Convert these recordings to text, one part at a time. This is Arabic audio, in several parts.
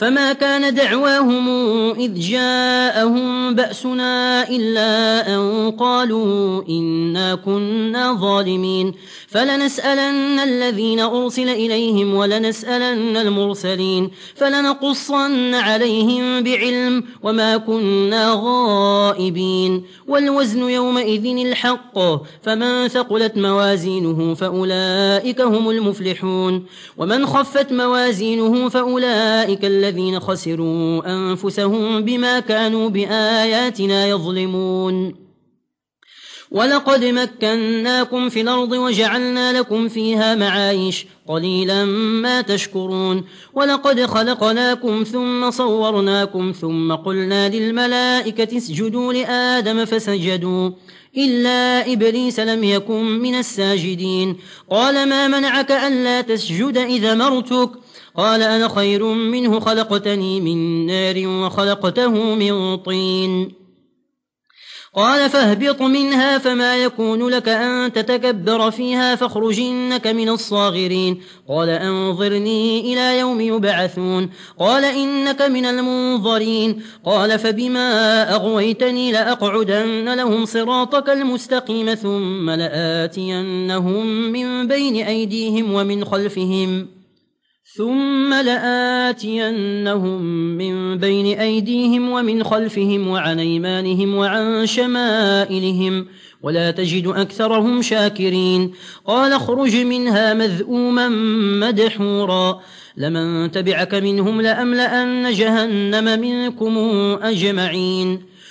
فما كان دعواهم إذ جاءهم بأسنا إلا أن قالوا إنا كنا ظالمين. فلنسألن الذين أرسل إليهم ولنسألن المرسلين. فلنقصن عليهم بعلم وما كنا غائبين. والوزن يومئذ الحق فمن ثقلت موازينه فأولئك هم المفلحون. ومن خفت موازينه فأولئك الذين الذين خسروا أنفسهم بما كانوا بآياتنا يظلمون. ولقد مكناكم في الأرض وجعلنا لكم فيها معايش قليلا ما تشكرون. ولقد خلقناكم ثم صورناكم ثم قلنا للملائكة اسجدوا لآدم فسجدوا. إلا إبليس لم يكن من الساجدين. قال ما منعك ألا تسجد إذا مرتك؟ قال أنا خير منه خلقتني من نار وخلقته من طين. قال فاهبط منها فما يكون لك أن تتكبر فيها فاخرجنك من الصاغرين. قال أنظرني إلى يوم يبعثون. قال إنك من المنظرين. قال فبما أغويتني لأقعدن لهم صراطك المستقيم ثم لآتينهم من بين أيديهم ومن خلفهم. ثم لآتينهم من بين أيديهم ومن خلفهم وعن أيمانهم وعن شمائلهم ولا تجد أكثرهم شاكرين. قال اخرج منها مذؤوما مدحورا. لمن تبعك منهم لأملأن جهنم منكم أجمعين.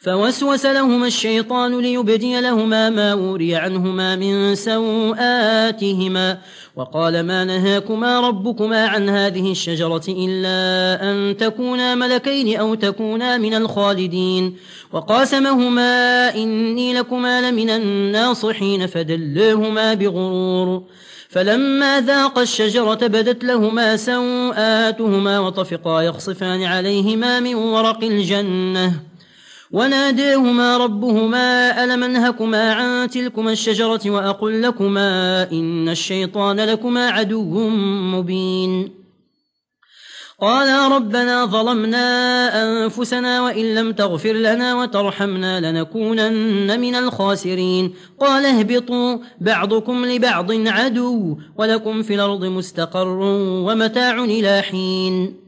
فوسوس لهما الشيطان ليبدي لهما ما وري عنهما من سوآتهما وقال ما نهاكما ربكما عن هذه الشجرة إلا أن تكونا ملكين أو تكونا من الخالدين وقاسمهما إني لكما لمن الناصحين فدلهما بغرور فلما ذاق الشجرة بدت لهما سوآتهما وطفقا يخصفان عليهما من ورق الجنة وناداهما ربهما ألم أنهكما عن تلكما الشجرة وأقول لكما إن الشيطان لكما عدو مبين. قالا ربنا ظلمنا أنفسنا وإن لم تغفر لنا وترحمنا لنكونن من الخاسرين. قال اهبطوا بعضكم لبعض عدو ولكم في الأرض مستقر ومتاع إلى حين.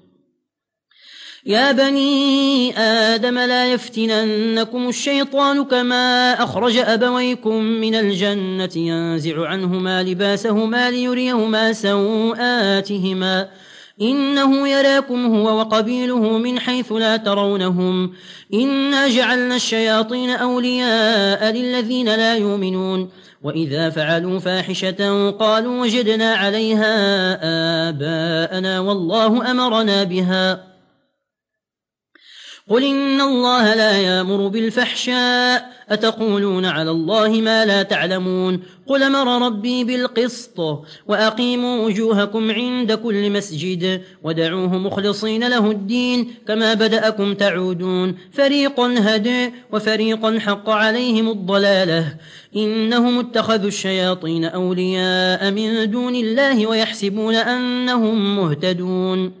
يا بني آدم لا يفتننكم الشيطان كما أخرج أبويكم من الجنة ينزع عنهما لباسهما ليريهما سوآتهما. إنه يراكم هو وقبيله من حيث لا ترونهم. إنا جعلنا الشياطين أولياء للذين لا يؤمنون. وإذا فعلوا فاحشة قالوا وجدنا عليها آباءنا والله أمرنا بها. قل إن الله لا يامر بالفحشاء أتقولون على الله ما لا تعلمون قل مر ربي بالقسط وأقيموا وجوهكم عند كل مسجد ودعوه مخلصين له الدين كما بدأكم تعودون فريقا هدى وفريقا حق عليهم الضلالة إنهم اتخذوا الشياطين أولياء من دون الله ويحسبون أنهم مهتدون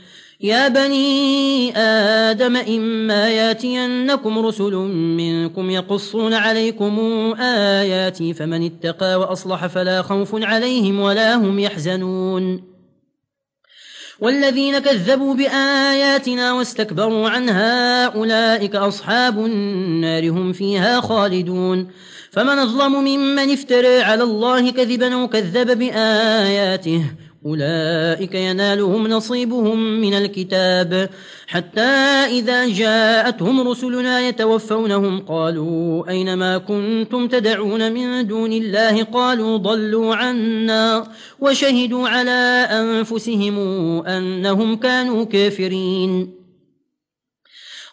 يا بني آدم إما ياتينكم رسل منكم يقصون عليكم آياتي فمن اتقى وأصلح فلا خوف عليهم ولا هم يحزنون. والذين كذبوا بآياتنا واستكبروا عنها أولئك أصحاب النار هم فيها خالدون. فمن ظلم ممن افترى على الله كذبا وكذب بآياته أولئك ينالهم نصيبهم من الكتاب. حتى إذا جاءتهم رسلنا يتوفونهم قالوا أينما كنتم تدعون من دون الله؟ قالوا ضلوا عنا وشهدوا على أنفسهم أنهم كانوا كافرين.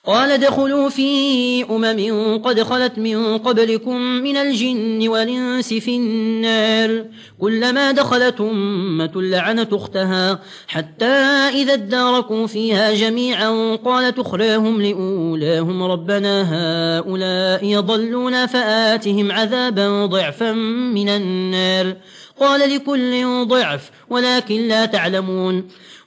قال دخلوا في أمم قد خلت من قبلكم من الجن والإنس في النار كلما دخلت أمة لعنت أختها حتى إذا اداركوا فيها جميعا قال تخراهم لأولاهم ربنا هؤلاء يضلون فآتهم عذابا ضعفا من النار قال لكل ضعف ولكن لا تعلمون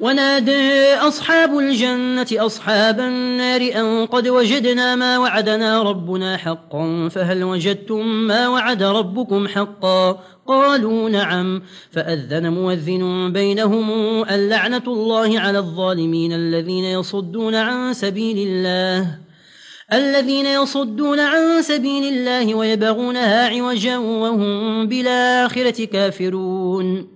ونادى أصحاب الجنة أصحاب النار أن قد وجدنا ما وعدنا ربنا حقا فهل وجدتم ما وعد ربكم حقا قالوا نعم فأذن موذن بينهم اللعنة الله على الظالمين الذين يصدون عن سبيل الله الذين يصدون عن سبيل الله ويبغونها عوجا وهم بالآخرة كافرون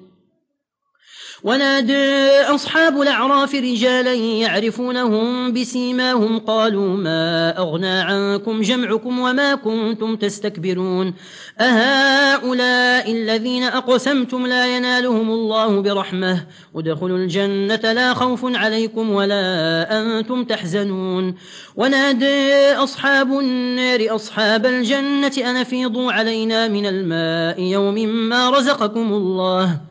ونادى أصحاب الأعراف رجالا يعرفونهم بسيماهم قالوا ما أغنى عنكم جمعكم وما كنتم تستكبرون أهؤلاء الذين أقسمتم لا ينالهم الله برحمة ادخلوا الجنة لا خوف عليكم ولا أنتم تحزنون ونادى أصحاب النار أصحاب الجنة أنفيضوا علينا من الماء يوم ما رزقكم الله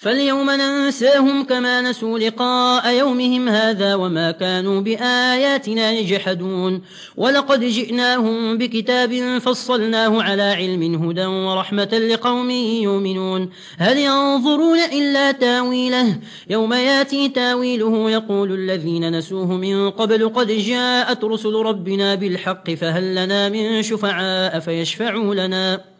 فاليوم ننساهم كما نسوا لقاء يومهم هذا وما كانوا بآياتنا يجحدون ولقد جئناهم بكتاب فصلناه على علم هدى ورحمة لقوم يؤمنون هل ينظرون إلا تاويله يوم ياتي تاويله يقول الذين نسوه من قبل قد جاءت رسل ربنا بالحق فهل لنا من شفعاء فيشفعوا لنا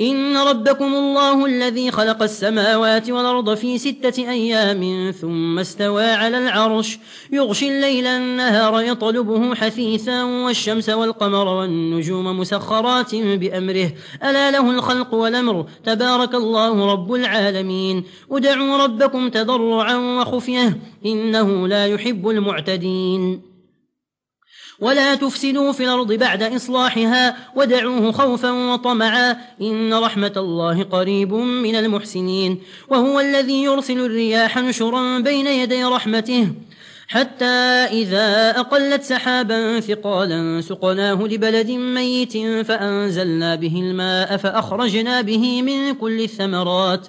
إن ربكم الله الذي خلق السماوات والأرض في ستة أيام ثم استوى على العرش يغشي الليل النهار يطلبه حثيثا والشمس والقمر والنجوم مسخرات بأمره ألا له الخلق والأمر تبارك الله رب العالمين أدعوا ربكم تضرعا وخفية إنه لا يحب المعتدين ولا تفسدوا في الأرض بعد إصلاحها ودعوه خوفا وطمعا إن رحمة الله قريب من المحسنين وهو الذي يرسل الرياح نشرا بين يدي رحمته حتى إذا أقلت سحابا ثقالا سقناه لبلد ميت فأنزلنا به الماء فأخرجنا به من كل الثمرات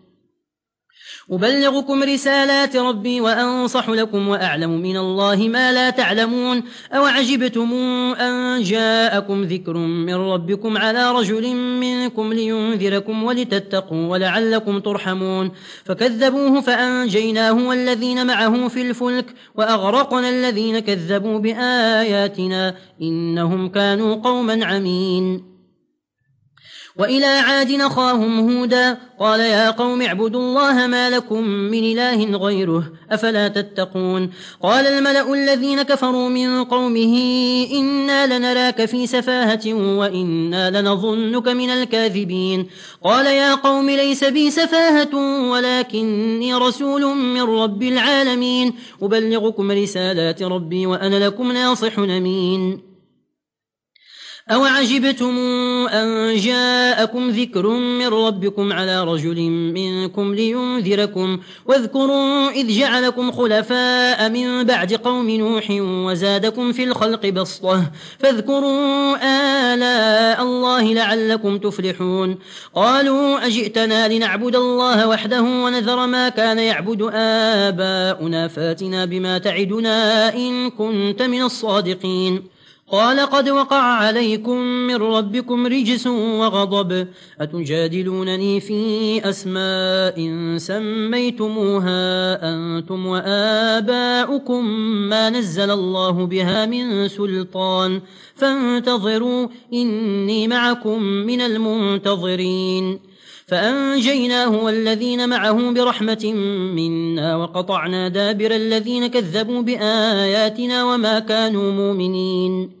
أبلغكم رسالات ربي وأنصح لكم وأعلم من الله ما لا تعلمون أو عجبتم أن جاءكم ذكر من ربكم على رجل منكم لينذركم ولتتقوا ولعلكم ترحمون فكذبوه فأنجيناه والذين معه في الفلك وأغرقنا الذين كذبوا بآياتنا إنهم كانوا قوما عمين وإلى عاد نخاهم هودا قال يا قوم اعبدوا الله ما لكم من إله غيره أفلا تتقون قال الملأ الذين كفروا من قومه إنا لنراك في سفاهة وإنا لنظنك من الكاذبين قال يا قوم ليس بي سفاهة ولكني رسول من رب العالمين أبلغكم رسالات ربي وأنا لكم ناصح نمين أو عجبتم أن جاءكم ذكر من ربكم على رجل منكم لينذركم واذكروا إذ جعلكم خلفاء من بعد قوم نوح وزادكم في الخلق بسطة فاذكروا آلاء الله لعلكم تفلحون قالوا أجئتنا لنعبد الله وحده ونذر ما كان يعبد آباؤنا فاتنا بما تعدنا إن كنت من الصادقين قال قد وقع عليكم من ربكم رجس وغضب أتجادلونني في أسماء سميتموها أنتم وآباؤكم ما نزل الله بها من سلطان فانتظروا إني معكم من المنتظرين فأنجيناه والذين معه برحمة منا وقطعنا دابر الذين كذبوا بآياتنا وما كانوا مؤمنين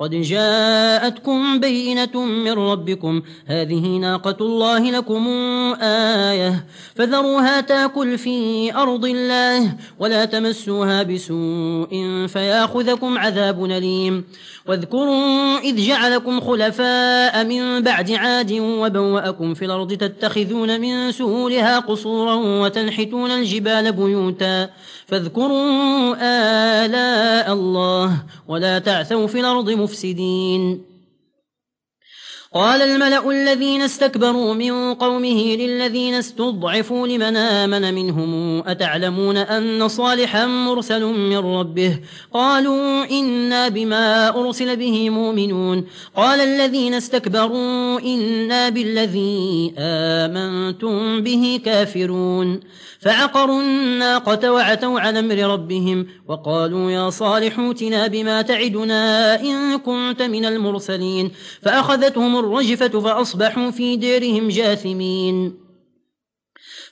قد جاءتكم بينة من ربكم. هذه ناقة الله لكم آية. فذروها تاكل في أرض الله ولا تمسوها بسوء فياخذكم عذاب نليم واذكروا إذ جعلكم خلفاء من بعد عاد وبوأكم في الأرض تتخذون من سهولها قصورا وتنحتون الجبال بيوتا. فاذكروا آلاء الله ولا تعثوا في الأرض مفتوحا المفسدين قال الملأ الذين استكبروا من قومه للذين استضعفوا لمن آمن منهم أتعلمون أن صالحا مرسل من ربه؟ قالوا إنا بما أرسل به مؤمنون. قال الذين استكبروا إنا بالذي آمنتم به كافرون. فعقروا الناقة وعتوا على أمر ربهم وقالوا يا صالحوتنا بما تعدنا إن كنت من المرسلين. فأخذتهم الرجفة فأصبحوا في ديرهم جاثمين.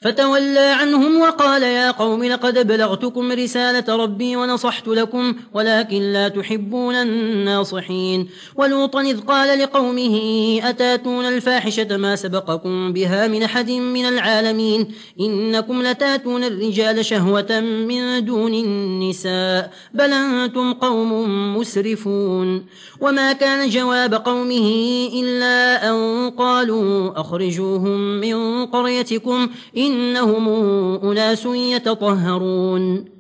فتولى عنهم وقال يا قوم لقد بلغتكم رسالة ربي ونصحت لكم ولكن لا تحبون الناصحين. ولوطا إذ قال لقومه أتاتون الفاحشة ما سبقكم بها من أحد من العالمين؟ إنكم لتاتون الرجال شهوة من دون النساء بل أنتم قوم مسرفون. وما كان جواب قومه إلا أن قالوا أخرجوهم من قريتكم إن إنهم أناس يتطهرون.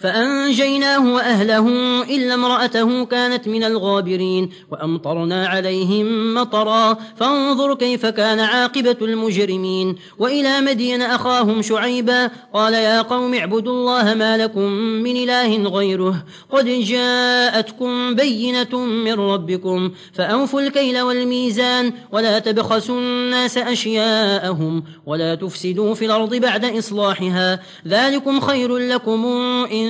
فأنجيناه وأهله إلا امرأته كانت من الغابرين وأمطرنا عليهم مطرا فانظر كيف كان عاقبة المجرمين وإلى مدين أخاهم شعيبا قال يا قوم اعبدوا الله ما لكم من إله غيره قد جاءتكم بينة من ربكم فأوفوا الكيل والميزان ولا تبخسوا الناس أشياءهم ولا تفسدوا في الأرض بعد إصلاحها ذلكم خير لكم إن